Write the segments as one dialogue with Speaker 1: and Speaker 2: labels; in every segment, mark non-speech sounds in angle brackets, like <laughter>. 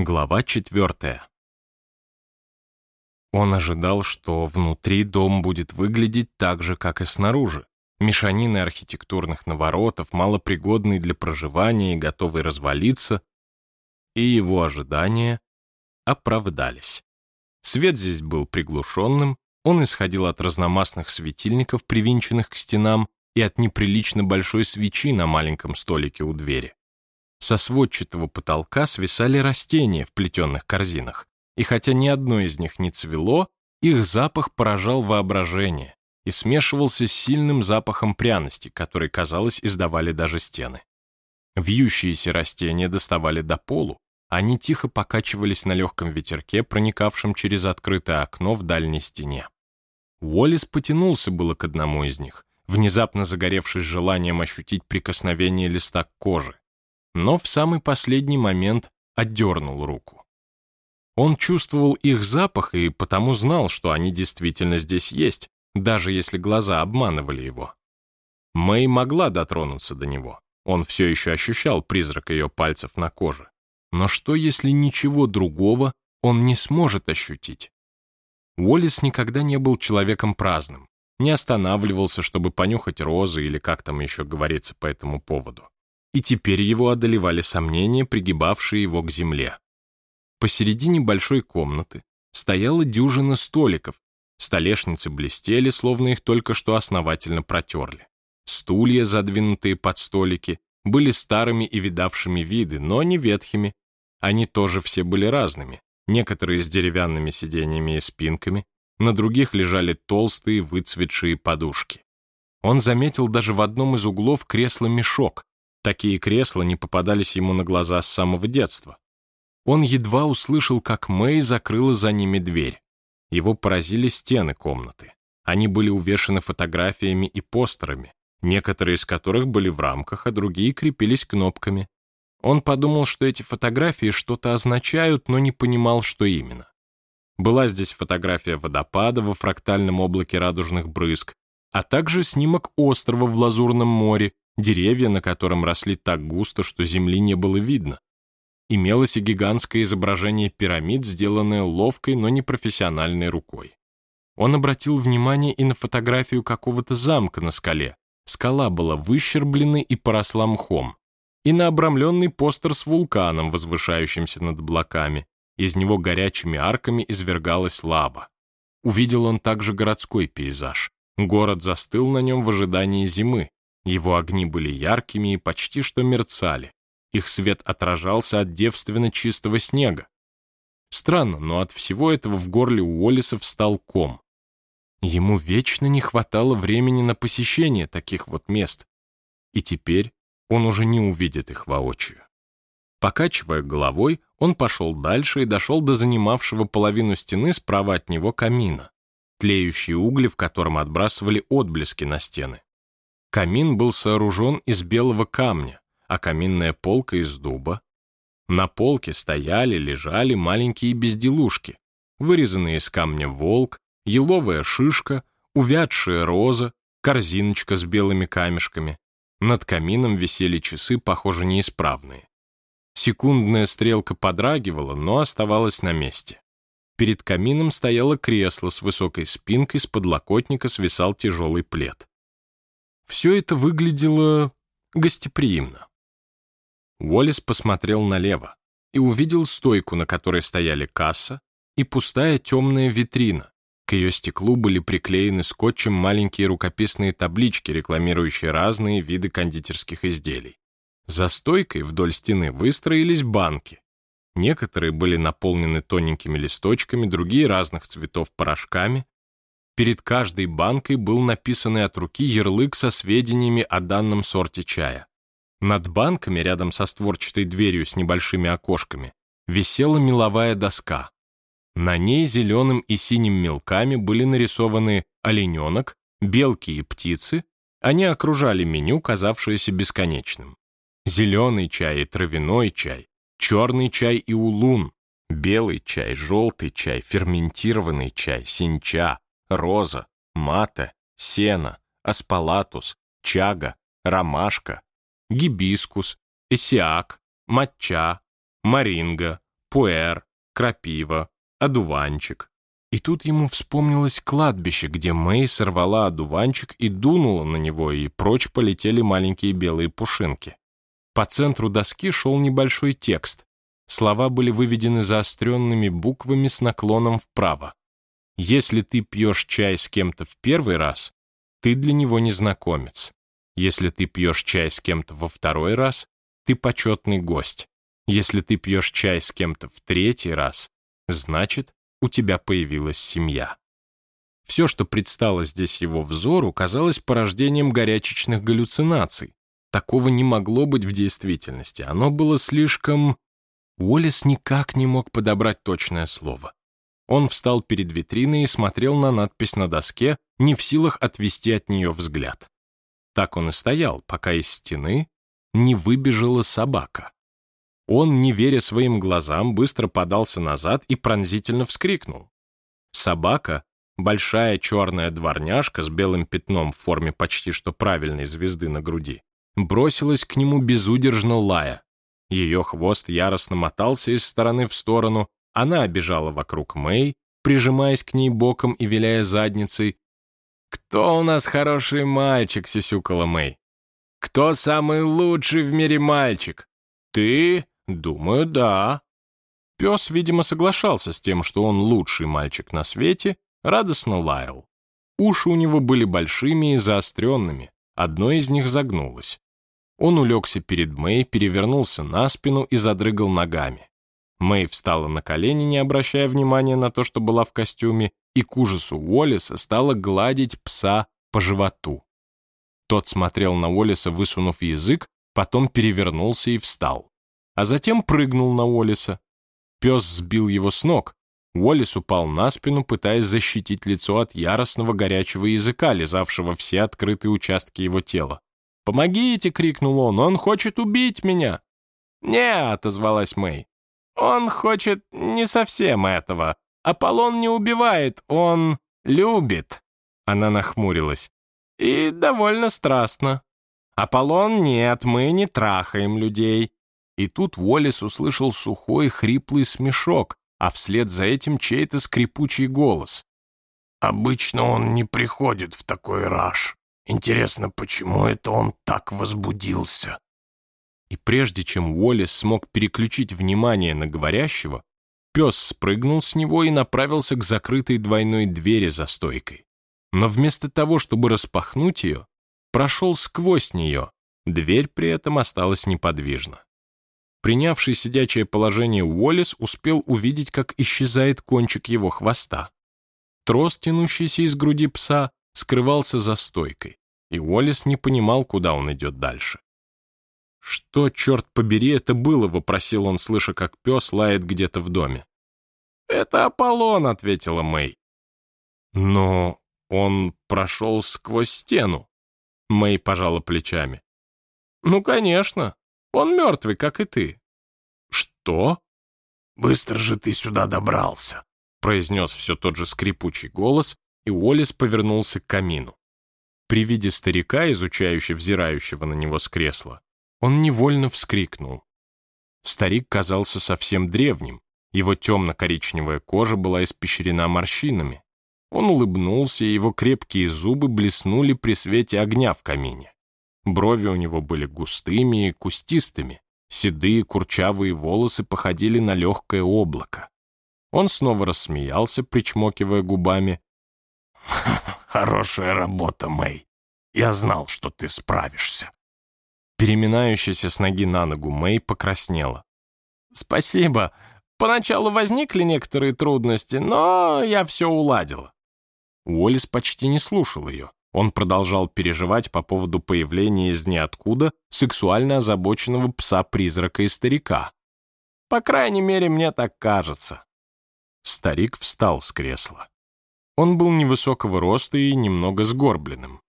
Speaker 1: Глава четвертая. Он ожидал, что внутри дом будет выглядеть так же, как и снаружи. Мешанины архитектурных наворотов, малопригодный для проживания и готовый развалиться. И его ожидания оправдались. Свет здесь был приглушенным, он исходил от разномастных светильников, привинченных к стенам, и от неприлично большой свечи на маленьком столике у двери. Со сводчатого потолка свисали растения в плетенных корзинах, и хотя ни одно из них не цвело, их запах поражал воображение и смешивался с сильным запахом пряности, который, казалось, издавали даже стены. Вьющиеся растения доставали до полу, они тихо покачивались на легком ветерке, проникавшем через открытое окно в дальней стене. Уоллес потянулся было к одному из них, внезапно загоревшись желанием ощутить прикосновение листа к коже но в самый последний момент отдернул руку. Он чувствовал их запах и потому знал, что они действительно здесь есть, даже если глаза обманывали его. Мэй могла дотронуться до него. Он все еще ощущал призрак ее пальцев на коже. Но что, если ничего другого он не сможет ощутить? Уоллес никогда не был человеком праздным, не останавливался, чтобы понюхать розы или как там еще говорится по этому поводу и теперь его одолевали сомнения, пригибавшие его к земле. Посередине большой комнаты стояла дюжина столиков, столешницы блестели, словно их только что основательно протерли. Стулья, задвинутые под столики, были старыми и видавшими виды, но не ветхими. Они тоже все были разными, некоторые с деревянными сиденьями и спинками, на других лежали толстые выцветшие подушки. Он заметил даже в одном из углов кресло-мешок, Такие кресла не попадались ему на глаза с самого детства. Он едва услышал, как Мэй закрыла за ними дверь. Его поразили стены комнаты. Они были увешаны фотографиями и постерами, некоторые из которых были в рамках, а другие крепились кнопками. Он подумал, что эти фотографии что-то означают, но не понимал, что именно. Была здесь фотография водопада во фрактальном облаке радужных брызг, а также снимок острова в Лазурном море деревья на котором росли так густо, что земли не было видно. Имелось и гигантское изображение пирамид, сделанное ловкой, но не профессиональной рукой. Он обратил внимание и на фотографию какого-то замка на скале. Скала была выщерблена и поросла мхом. И на обрамленный постер с вулканом, возвышающимся над облаками. Из него горячими арками извергалась лава. Увидел он также городской пейзаж. Город застыл на нем в ожидании зимы. Его огни были яркими и почти что мерцали. Их свет отражался от девственно чистого снега. Странно, но от всего этого в горле у Уоллиса встал ком. Ему вечно не хватало времени на посещение таких вот мест. И теперь он уже не увидит их воочию. Покачивая головой, он пошел дальше и дошел до занимавшего половину стены справа от него камина, тлеющие угли в котором отбрасывали отблески на стены. Камин был сооружен из белого камня, а каминная полка из дуба. На полке стояли, лежали маленькие безделушки, вырезанные из камня волк, еловая шишка, увядшая роза, корзиночка с белыми камешками. Над камином висели часы, похоже, неисправные. Секундная стрелка подрагивала, но оставалась на месте. Перед камином стояло кресло с высокой спинкой, с подлокотника свисал тяжелый плед. Все это выглядело гостеприимно. Уоллес посмотрел налево и увидел стойку, на которой стояли касса и пустая темная витрина. К ее стеклу были приклеены скотчем маленькие рукописные таблички, рекламирующие разные виды кондитерских изделий. За стойкой вдоль стены выстроились банки. Некоторые были наполнены тоненькими листочками, другие разных цветов порошками, Перед каждой банкой был написанный от руки ярлык со сведениями о данном сорте чая. Над банками, рядом со створчатой дверью с небольшими окошками, висела меловая доска. На ней зеленым и синим мелками были нарисованы олененок, белки и птицы. Они окружали меню, казавшееся бесконечным. Зеленый чай и травяной чай, черный чай и улун, белый чай, желтый чай, ферментированный чай, синча, роза, мата, сена, аспалатус, чага, ромашка, гибискус, эсиак, матча, маринга, пуэр, крапива, одуванчик. И тут ему вспомнилось кладбище, где Мэй сорвала одуванчик и дунула на него, и прочь полетели маленькие белые пушинки. По центру доски шел небольшой текст. Слова были выведены заостренными буквами с наклоном вправо. Если ты пьешь чай с кем-то в первый раз, ты для него незнакомец. Если ты пьешь чай с кем-то во второй раз, ты почетный гость. Если ты пьешь чай с кем-то в третий раз, значит, у тебя появилась семья. Все, что предстало здесь его взору, казалось порождением горячечных галлюцинаций. Такого не могло быть в действительности. Оно было слишком... Уоллес никак не мог подобрать точное слово. Он встал перед витриной и смотрел на надпись на доске, не в силах отвести от нее взгляд. Так он и стоял, пока из стены не выбежала собака. Он, не веря своим глазам, быстро подался назад и пронзительно вскрикнул. Собака, большая черная дворняжка с белым пятном в форме почти что правильной звезды на груди, бросилась к нему безудержно лая. Ее хвост яростно мотался из стороны в сторону, она обежала вокруг Мэй, прижимаясь к ней боком и виляя задницей. «Кто у нас хороший мальчик?» — сюсюкала Мэй. «Кто самый лучший в мире мальчик? Ты? Думаю, да». Пес, видимо, соглашался с тем, что он лучший мальчик на свете, радостно лаял. Уши у него были большими и заостренными, одно из них загнулось. Он улегся перед Мэй, перевернулся на спину и задрыгал ногами. Мэй встала на колени, не обращая внимания на то, что была в костюме, и к ужасу Уоллеса стала гладить пса по животу. Тот смотрел на Уоллеса, высунув язык, потом перевернулся и встал. А затем прыгнул на Уоллеса. Пес сбил его с ног. Уоллес упал на спину, пытаясь защитить лицо от яростного горячего языка, лизавшего все открытые участки его тела. «Помогите!» — крикнул он. «Он хочет убить меня!» «Не!» — отозвалась Мэй. Он хочет не совсем этого. Аполлон не убивает, он любит. Она нахмурилась. И довольно страстно. Аполлон нет, мы не трахаем людей. И тут Уоллес услышал сухой, хриплый смешок, а вслед за этим чей-то скрипучий голос. «Обычно он не приходит в такой раж. Интересно, почему это он так возбудился?» И прежде чем Уоллес смог переключить внимание на говорящего, пес спрыгнул с него и направился к закрытой двойной двери за стойкой. Но вместо того, чтобы распахнуть ее, прошел сквозь нее, дверь при этом осталась неподвижна. Принявший сидячее положение Уоллес успел увидеть, как исчезает кончик его хвоста. Трос, тянущийся из груди пса, скрывался за стойкой, и Уоллес не понимал, куда он идет дальше. «Что, черт побери, это было?» — вопросил он, слыша, как пес лает где-то в доме. «Это Аполлон», — ответила Мэй. «Но он прошел сквозь стену». Мэй пожала плечами. «Ну, конечно. Он мертвый, как и ты». «Что?» «Быстро же ты сюда добрался», — произнес все тот же скрипучий голос, и Уоллес повернулся к камину. При виде старика, изучающе взирающего на него с кресла, он невольно вскрикнул. Старик казался совсем древним, его темно-коричневая кожа была испещрена морщинами. Он улыбнулся, и его крепкие зубы блеснули при свете огня в камине. Брови у него были густыми и кустистыми, седые курчавые волосы походили на легкое облако. Он снова рассмеялся, причмокивая губами. «Хорошая работа, Мэй. Я знал, что ты справишься. Переминающаяся с ноги на ногу Мэй покраснела. «Спасибо. Поначалу возникли некоторые трудности, но я все уладила». Уоллес почти не слушал ее. Он продолжал переживать по поводу появления из ниоткуда сексуально озабоченного пса-призрака и старика. «По крайней мере, мне так кажется». Старик встал с кресла. Он был невысокого роста и немного сгорбленным.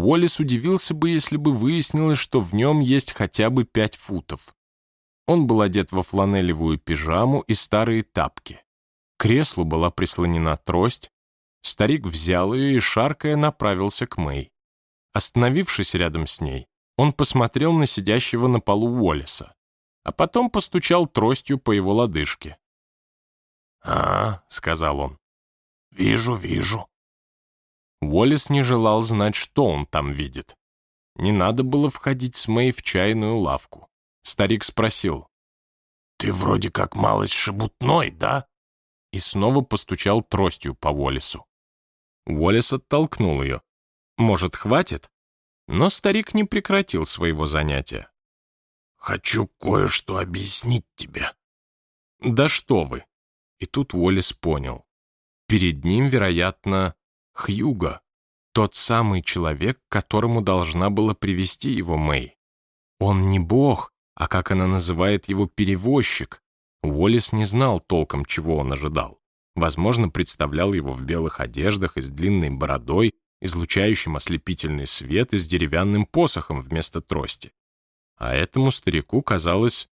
Speaker 1: Уоллес удивился бы, если бы выяснилось, что в нем есть хотя бы пять футов. Он был одет во фланелевую пижаму и старые тапки. К креслу была прислонена трость. Старик взял ее и, шаркая, направился к Мэй. Остановившись рядом с ней, он посмотрел на сидящего на полу Уоллеса. а потом постучал тростью по его лодыжке.
Speaker 2: «А, — сказал он, — вижу, вижу».
Speaker 1: Уоллес не желал знать, что он там видит. Не надо было входить с Мэй в чайную лавку. Старик спросил.
Speaker 2: «Ты вроде как малость шебутной, да?»
Speaker 1: И снова постучал тростью по Уоллесу. Уоллес оттолкнул ее. «Может, хватит?» Но старик не прекратил своего занятия.
Speaker 2: «Хочу кое-что объяснить тебе».
Speaker 1: «Да что вы!» И тут Уоллес понял. Перед ним, вероятно, Хьюго, тот самый человек, которому должна была привести его Мэй. Он не бог, а как она называет его перевозчик. Уоллес не знал толком, чего он ожидал. Возможно, представлял его в белых одеждах и с длинной бородой, излучающим ослепительный свет и с деревянным посохом вместо трости. А этому старику казалось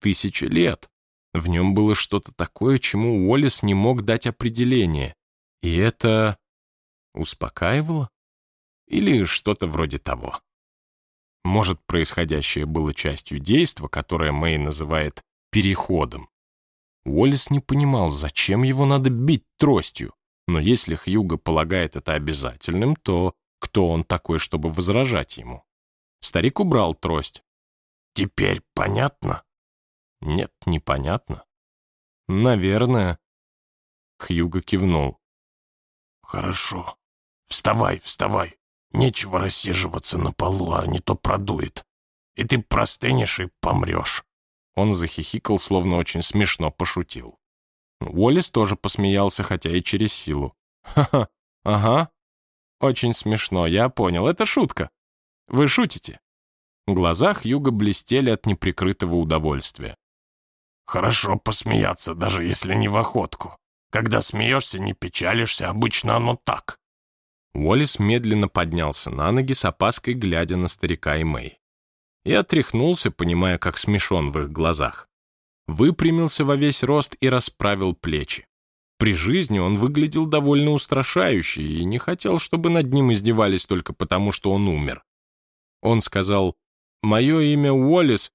Speaker 1: тысячи лет. В нем было что-то такое, чему Уоллес не мог дать определение. И это успокаивало? Или что-то вроде того. Может, происходящее было частью действа, которое Мэй называет «переходом». Уоллес не понимал, зачем его надо бить тростью, но если Хьюго полагает это обязательным, то кто он такой, чтобы возражать ему? Старик убрал трость.
Speaker 2: «Теперь понятно?»
Speaker 1: «Нет, непонятно». «Наверное». Хьюго кивнул.
Speaker 2: «Хорошо. Вставай, вставай. Нечего рассиживаться на полу, а не то продует. И ты простынешь и помрешь».
Speaker 1: Он захихикал, словно очень смешно пошутил. Уоллес тоже посмеялся, хотя и через силу. «Ха-ха, ага. Очень смешно, я понял. Это шутка. Вы шутите?» В глазах Юга блестели от неприкрытого удовольствия.
Speaker 2: «Хорошо посмеяться, даже если не в охотку. Когда смеешься, не печалишься, обычно оно так».
Speaker 1: Уоллес медленно поднялся на ноги с опаской, глядя на старика и Мэй. И отряхнулся, понимая, как смешон в их глазах. Выпрямился во весь рост и расправил плечи. При жизни он выглядел довольно устрашающе и не хотел, чтобы над ним издевались только потому, что он умер. Он сказал, «Мое имя Уоллес».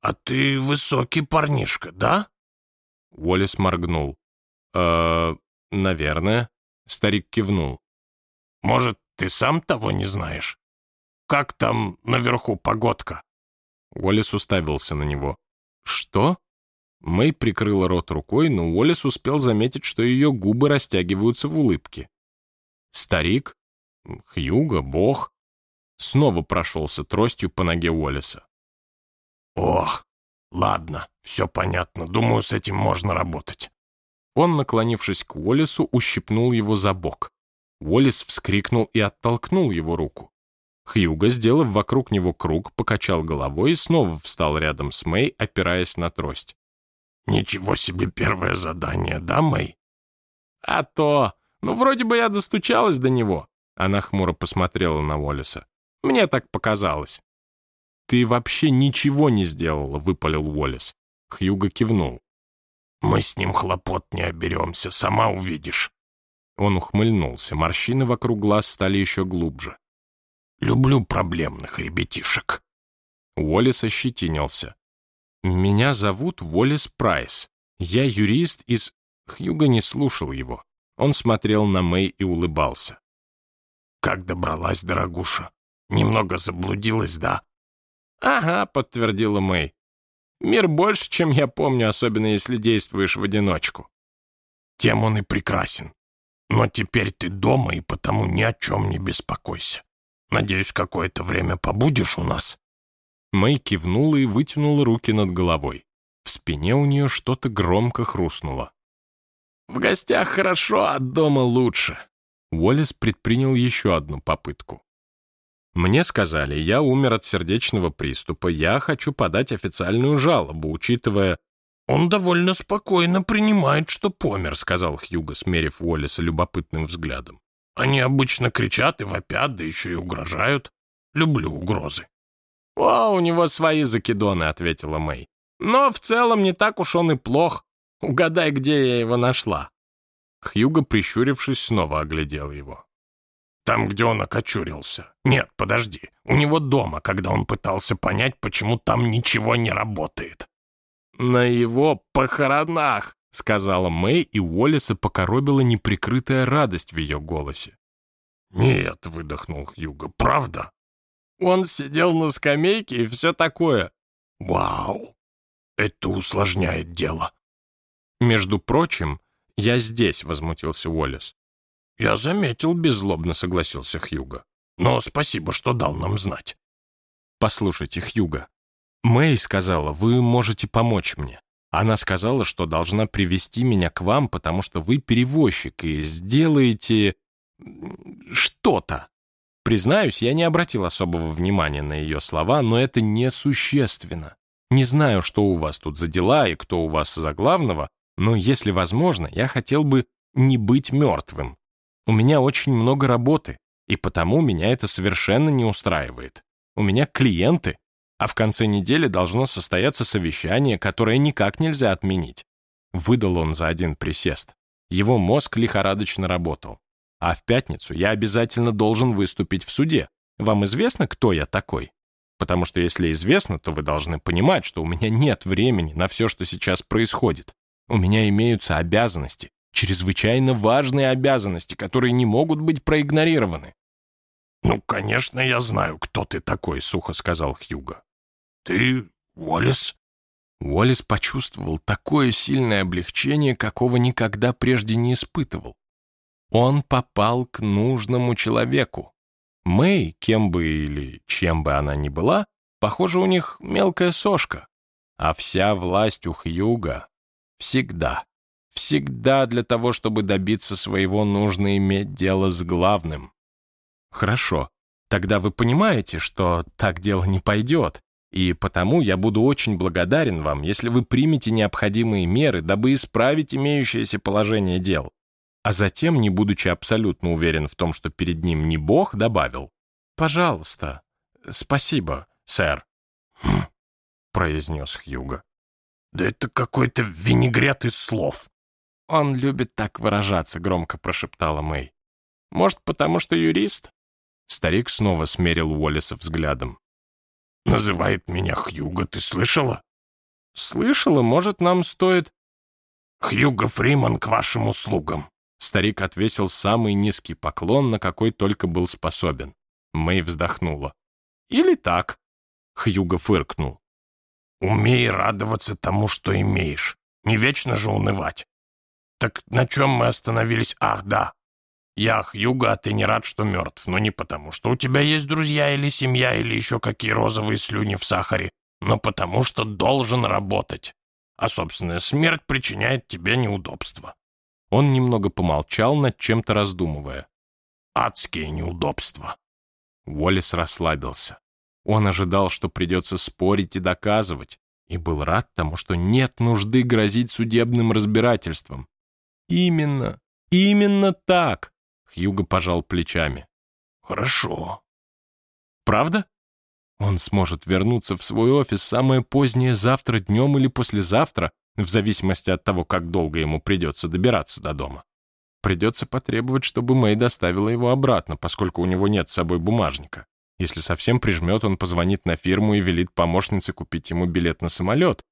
Speaker 2: «А ты высокий парнишка, да?»
Speaker 1: Уоллес моргнул. «Э, наверное». Старик кивнул.
Speaker 2: Может, ты сам того не знаешь? Как там наверху погодка?»
Speaker 1: Уоллес уставился на него. «Что?» Мэй прикрыла рот рукой, но Уоллес успел заметить, что ее губы растягиваются в улыбке. Старик, Хьюго, бог, снова прошелся тростью по ноге Уоллеса.
Speaker 2: «Ох, ладно, все понятно. Думаю, с этим можно работать».
Speaker 1: Он, наклонившись к Уоллесу, ущипнул его за бок. Уоллес вскрикнул и оттолкнул его руку. Хьюго, сделав вокруг него круг, покачал головой и снова встал рядом с Мэй, опираясь на трость.
Speaker 2: «Ничего себе первое задание, да, Мэй?»
Speaker 1: «А то! Ну, вроде бы я достучалась до него». Она хмуро посмотрела на Уоллеса. «Мне так показалось». «Ты вообще ничего не сделала», — выпалил Уоллес. Хьюго кивнул.
Speaker 2: «Мы с ним хлопот не оберемся, сама увидишь».
Speaker 1: Он ухмыльнулся, морщины вокруг глаз стали еще глубже.
Speaker 2: «Люблю проблемных ребятишек».
Speaker 1: Уоллес ощетинился. «Меня зовут Уоллес Прайс. Я юрист из...» Хьюго не слушал его. Он смотрел на Мэй и улыбался.
Speaker 2: «Как добралась, дорогуша? Немного заблудилась, да?»
Speaker 1: «Ага», — подтвердила Мэй. «Мир больше, чем я помню, особенно если действуешь в одиночку».
Speaker 2: «Тем он и прекрасен. Но теперь ты дома, и потому ни о чем не беспокойся. Надеюсь, какое-то время побудешь у нас?»
Speaker 1: Мэй кивнула и вытянула руки над головой. В спине у нее что-то громко хрустнуло. «В гостях хорошо, а дома лучше». Уоллес предпринял еще одну попытку. «Мне сказали, я умер от сердечного приступа, я хочу подать официальную жалобу, учитывая,
Speaker 2: «Он довольно спокойно принимает, что помер», —
Speaker 1: сказал Хьюго, смерив Уоллеса любопытным взглядом.
Speaker 2: «Они обычно кричат и вопят, да еще и угрожают. Люблю угрозы».
Speaker 1: «О, у него свои закидоны», — ответила Мэй. «Но в целом не так уж он и плох. Угадай, где я его нашла». Хьюго, прищурившись, снова оглядел его.
Speaker 2: «Там, где он окочурился. Нет, подожди. У него дома, когда он пытался понять, почему там ничего не работает».
Speaker 1: «На его похоронах!» — сказала Мэй, и Уоллеса покоробила неприкрытая радость в ее голосе.
Speaker 2: «Нет», — выдохнул Хьюго, — «правда?»
Speaker 1: «Он сидел на скамейке и все такое».
Speaker 2: «Вау! Это усложняет дело».
Speaker 1: «Между прочим, я здесь», — возмутился Уоллес.
Speaker 2: «Я заметил», — беззлобно согласился Хьюго. «Но спасибо, что дал нам знать».
Speaker 1: «Послушайте, Хьюго, Мэй сказала, вы можете помочь мне. Она сказала, что должна привести меня к вам, потому что вы перевозчик и сделаете... что-то». Признаюсь, я не обратил особого внимания на ее слова, но это несущественно. Не знаю, что у вас тут за дела и кто у вас за главного, но, если возможно, я хотел бы не быть мертвым. У меня очень много работы, и потому меня это совершенно не устраивает. У меня клиенты, а в конце недели должно состояться совещание, которое никак нельзя отменить. Выдал он за один присест. Его мозг лихорадочно работал. А в пятницу я обязательно должен выступить в суде. Вам известно, кто я такой? Потому что если известно, то вы должны понимать, что у меня нет времени на все, что сейчас происходит. У меня имеются обязанности, чрезвычайно важные обязанности, которые не могут быть проигнорированы.
Speaker 2: «Ну, конечно, я знаю, кто ты такой», — сухо сказал Хьюго. «Ты Уоллес?»
Speaker 1: Уоллес почувствовал такое сильное облегчение, какого никогда прежде не испытывал. Он попал к нужному человеку. Мэй, кем бы или чем бы она ни была, похоже, у них мелкая сошка. А вся власть у Хьюга всегда Всегда для того, чтобы добиться своего, нужно иметь дело с главным. Хорошо, тогда вы понимаете, что так дело не пойдет, и потому я буду очень благодарен вам, если вы примете необходимые меры, дабы исправить имеющееся положение дел. А затем, не будучи абсолютно уверен в том, что перед ним не Бог, добавил, «Пожалуйста, спасибо, сэр»,
Speaker 2: хм, произнес Хьюго. «Да это какой-то винегрет из слов».
Speaker 1: «Он любит так выражаться», — громко прошептала Мэй. «Может, потому что юрист?» Старик снова смерил Уоллеса взглядом.
Speaker 2: «Называет меня Хьюго, ты слышала?»
Speaker 1: «Слышала, может, нам стоит...»
Speaker 2: «Хьюго Фриман к вашим услугам».
Speaker 1: Старик отвесил самый низкий поклон, на какой только был способен. Мэй вздохнула. «Или так?» Хьюго фыркнул.
Speaker 2: «Умей радоваться тому, что имеешь. Не вечно же унывать. «Так на чем мы остановились? Ах, да. Я Хьюга, а ты не рад, что мертв. Но не потому, что у тебя есть друзья или семья, или еще какие розовые слюни в сахаре, но потому, что должен работать. А собственная смерть причиняет тебе неудобства».
Speaker 1: Он немного помолчал, над чем-то раздумывая.
Speaker 2: «Адские неудобства».
Speaker 1: Уоллес расслабился. Он ожидал, что придется спорить и доказывать, и был рад тому, что нет нужды грозить судебным разбирательством. «Именно, именно так!» Хьюго пожал плечами.
Speaker 2: «Хорошо».
Speaker 1: «Правда?» Он сможет вернуться в свой офис самое позднее завтра днем или послезавтра, в зависимости от того, как долго ему придется добираться до дома. Придется потребовать, чтобы Мэй доставила его обратно, поскольку у него нет с собой бумажника. Если совсем прижмет, он позвонит на фирму и велит помощнице купить ему билет на самолет,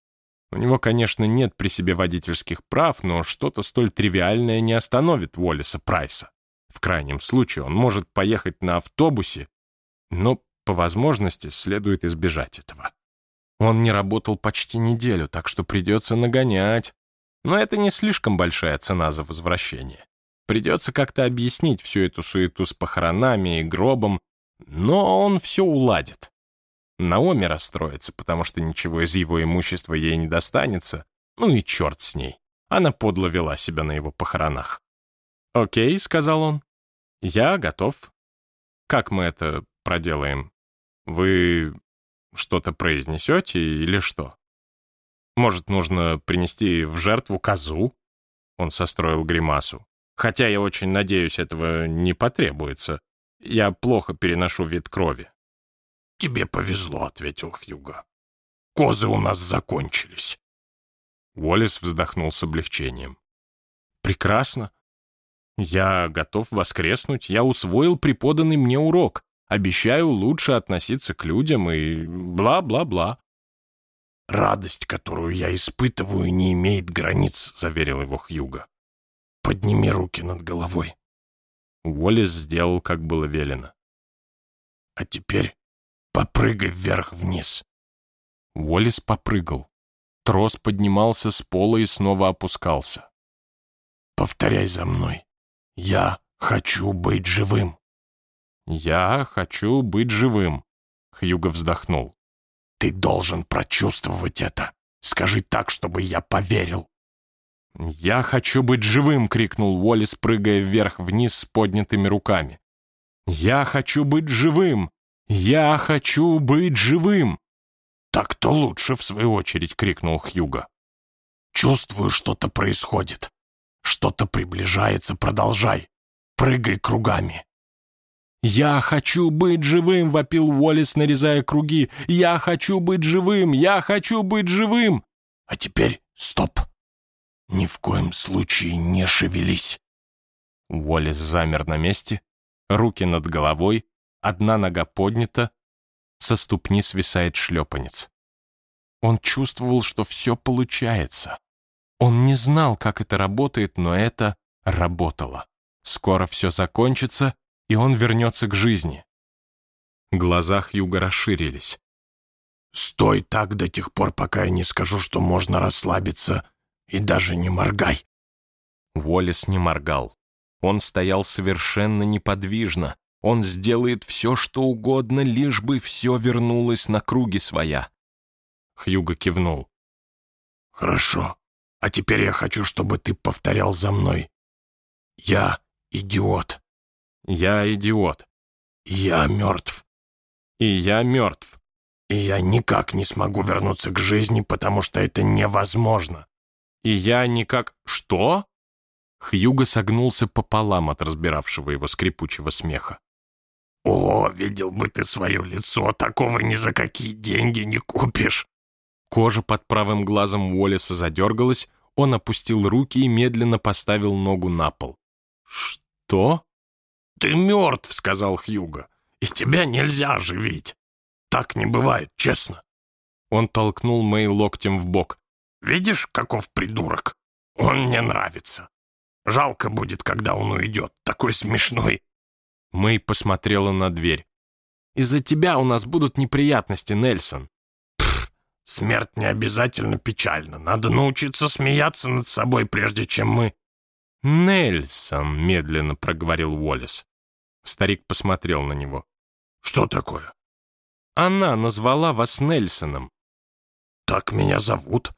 Speaker 1: у него, конечно, нет при себе водительских прав, но что-то столь тривиальное не остановит Уоллеса Прайса. В крайнем случае он может поехать на автобусе, но по возможности следует избежать этого. Он не работал почти неделю, так что придется нагонять. Но это не слишком большая цена за возвращение. Придется как-то объяснить всю эту суету с похоронами и гробом, но он все уладит. Наоми расстроится, потому что ничего из его имущества ей не достанется. Ну и черт с ней. Она подло вела себя на его похоронах. «Окей», — сказал он. «Я готов. Как мы это проделаем? Вы что-то произнесете или что? Может, нужно принести в жертву козу?» Он состроил гримасу. «Хотя я очень надеюсь, этого не потребуется. Я плохо переношу вид крови.
Speaker 2: «Тебе повезло», — ответил Хьюго. «Козы у нас закончились».
Speaker 1: Уоллес вздохнул с облегчением. «Прекрасно. Я готов воскреснуть. Я усвоил преподанный мне урок. Обещаю лучше относиться к людям и бла-бла-бла».
Speaker 2: «Радость, которую я испытываю, не имеет границ», — заверил его Хьюга. «Подними руки над головой».
Speaker 1: Уоллес сделал, как было велено.
Speaker 2: «А теперь попрыгай вверх-вниз».
Speaker 1: Уоллес попрыгал. Трос поднимался с пола и снова опускался.
Speaker 2: «Повторяй за мной. Я хочу быть живым».
Speaker 1: «Я хочу быть живым», — Хьюго вздохнул.
Speaker 2: «Ты должен прочувствовать это. Скажи так, чтобы я поверил».
Speaker 1: «Я хочу быть живым!» — крикнул Уоллес, прыгая вверх-вниз с поднятыми руками. «Я хочу быть живым! Я хочу быть живым!»
Speaker 2: «Так-то лучше», — в свою очередь крикнул Хьюго. «Чувствую, что-то происходит. Что-то приближается, продолжай. Прыгай кругами».
Speaker 1: «Я хочу быть живым!» — вопил Уоллес, нарезая круги. «Я хочу быть живым! Я хочу быть живым!»
Speaker 2: «А теперь стоп! Ни в коем случае не шевелись!»
Speaker 1: Уоллес замер на месте, руки над головой, одна нога поднята, со ступни свисает шлепанец. Он чувствовал, что все получается. Он не знал, как это работает, но это работало. Скоро все закончится, и он вернется к жизни. Глаза Хьюга расширились.
Speaker 2: «Стой так до тех пор, пока я не скажу, что можно расслабиться, и даже не моргай!»
Speaker 1: Уоллес не моргал. Он стоял совершенно неподвижно, он сделает все, что угодно, лишь бы все вернулось на круги своя. Хьюго кивнул.
Speaker 2: «Хорошо. А теперь я хочу, чтобы ты повторял за мной. Я идиот».
Speaker 1: «Я идиот».
Speaker 2: «Я мертв».
Speaker 1: «И я мертв».
Speaker 2: «И я никак не смогу вернуться к жизни, потому что это невозможно».
Speaker 1: «И я никак...» «Что?» Хьюго согнулся пополам от разбиравшего его скрипучего смеха.
Speaker 2: «О, видел бы ты свое лицо, такого ни за какие деньги не купишь!»
Speaker 1: Кожа под правым глазом Уоллеса задергалась, он опустил руки и медленно поставил ногу на пол. «Что?»
Speaker 2: «Ты мертв», — сказал Хьюго, — «и тебя нельзя оживить. Так не бывает, честно».
Speaker 1: Он толкнул Мэй локтем в бок.
Speaker 2: «Видишь, каков придурок? Он мне нравится. Жалко будет, когда он уйдет, такой смешной.
Speaker 1: Мэй посмотрела на дверь. «Из-за тебя у нас будут неприятности, Нельсон».
Speaker 2: Смерть не обязательно печальна. Надо научиться смеяться над собой, прежде чем мы...»
Speaker 1: «Нельсон», — медленно проговорил Уоллес. Старик посмотрел на него.
Speaker 2: «Что такое?»
Speaker 1: «Она назвала вас Нельсоном».
Speaker 2: «Так меня зовут?»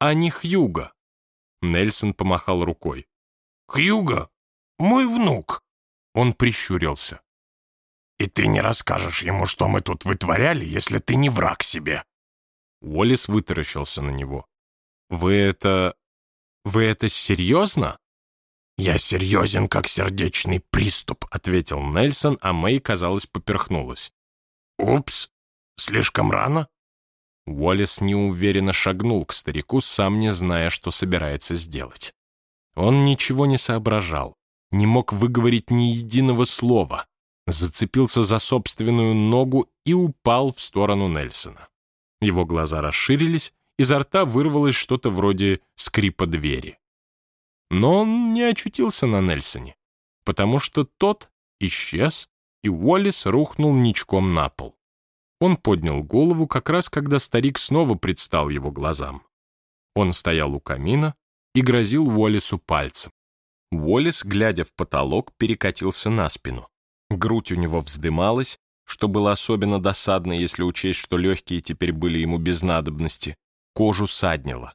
Speaker 1: «А не Хьюго». Нельсон помахал рукой.
Speaker 2: «Хьюго? Мой внук».
Speaker 1: Он прищурился.
Speaker 2: «И ты не расскажешь ему, что мы тут вытворяли, если ты не враг себе?»
Speaker 1: Уоллес вытаращился на него. «Вы это... вы это серьезно?»
Speaker 2: «Я серьезен, как сердечный приступ», — ответил
Speaker 1: Нельсон, а Мэй, казалось, поперхнулась.
Speaker 2: «Упс, слишком рано?»
Speaker 1: Уоллес неуверенно шагнул к старику, сам не зная, что собирается сделать. Он ничего не соображал не мог выговорить ни единого слова, зацепился за собственную ногу и упал в сторону Нельсона. Его глаза расширились, изо рта вырвалось что-то вроде скрипа двери. Но он не очутился на Нельсоне, потому что тот исчез, и Уоллес рухнул ничком на пол. Он поднял голову как раз, когда старик снова предстал его глазам. Он стоял у камина и грозил Уоллесу пальцем. Уоллес, глядя в потолок, перекатился на спину. Грудь у него вздымалась, что было особенно досадно, если учесть, что легкие теперь были ему без надобности. Кожу саднило.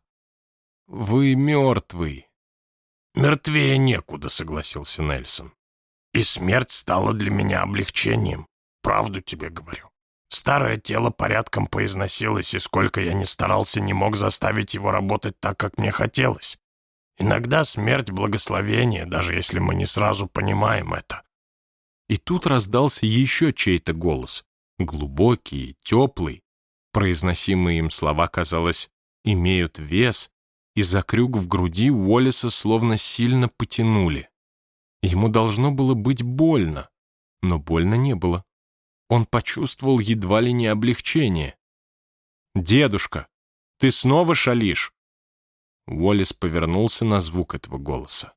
Speaker 1: «Вы мертвый».
Speaker 2: «Мертвее некуда», — согласился Нельсон. «И смерть стала для меня облегчением. Правду тебе говорю. Старое тело порядком поизносилось, и сколько я ни старался, не мог заставить его работать так, как мне хотелось. Иногда смерть — благословение, даже если мы не сразу понимаем это.
Speaker 1: И тут раздался еще чей-то голос, глубокий, теплый. Произносимые им слова, казалось, имеют вес, и за крюк в груди Уоллеса словно сильно потянули. Ему должно было быть больно, но больно не было. Он почувствовал едва ли не облегчение. «Дедушка!» Ты снова шалишь?» Уоллес повернулся на звук этого голоса.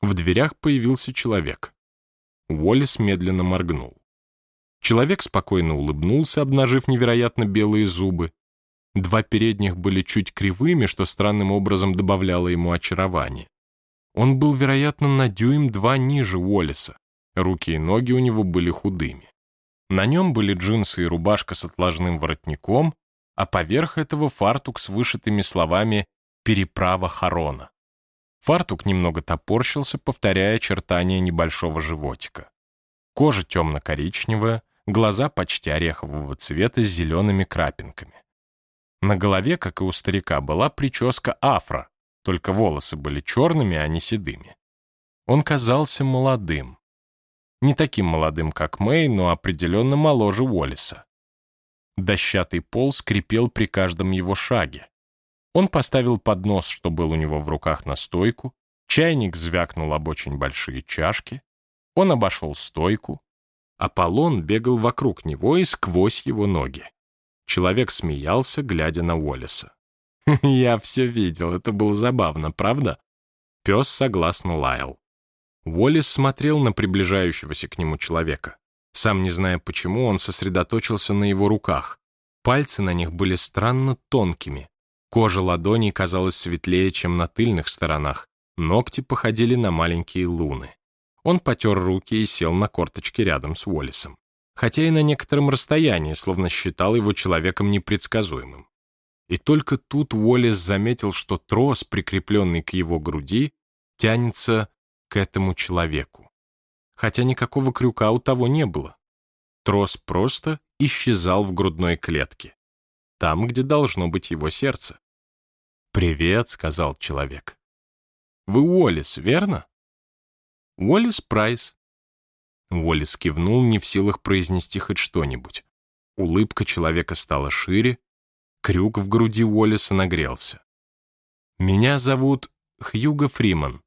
Speaker 1: В дверях появился человек. Уоллес медленно моргнул. Человек спокойно улыбнулся, обнажив невероятно белые зубы. Два передних были чуть кривыми, что странным образом добавляло ему очарование. Он был, вероятно, на дюйм два ниже Уоллеса. Руки и ноги у него были худыми. На нем были джинсы и рубашка с отложным воротником, а поверх этого фартук с вышитыми словами «Переправа Харона». Фартук немного топорщился, повторяя очертания небольшого животика. Кожа темно-коричневая, глаза почти орехового цвета с зелеными крапинками. На голове, как и у старика, была прическа афро, только волосы были черными, а не седыми. Он казался молодым. Не таким молодым, как Мэй, но определенно моложе Уоллиса. Дощатый пол скрипел при каждом его шаге. Он поставил поднос, что был у него в руках, на стойку, чайник звякнул об очень большие чашки, он обошел стойку, Аполлон бегал вокруг него и сквозь его ноги. Человек смеялся, глядя на Уоллеса. <laughs> «Я все видел, это было забавно, правда?» Пес согласно лаял. Уоллес смотрел на приближающегося к нему человека. Сам не зная почему, он сосредоточился на его руках. Пальцы на них были странно тонкими. Кожа ладоней казалась светлее, чем на тыльных сторонах. Ногти походили на маленькие луны. Он потер руки и сел на корточки рядом с Уоллесом. Хотя и на некотором расстоянии, словно считал его человеком непредсказуемым. И только тут Уоллес заметил, что трос, прикрепленный к его груди, тянется к этому человеку. Хотя никакого крюка у того не было. Трос просто исчезал в грудной клетке. Там, где должно быть его сердце. «Привет», — сказал человек. «Вы Уоллес, верно?» «Уоллес Прайс». Уоллес кивнул, не в силах произнести хоть что-нибудь. Улыбка человека стала шире, крюк в груди Уоллеса нагрелся. «Меня зовут Хьюго Фриман.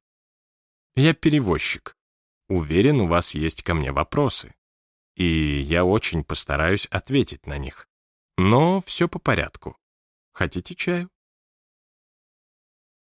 Speaker 1: Я перевозчик. Уверен, у вас есть ко мне вопросы. И я очень постараюсь ответить на них. Но все по порядку. Хотите чаю?»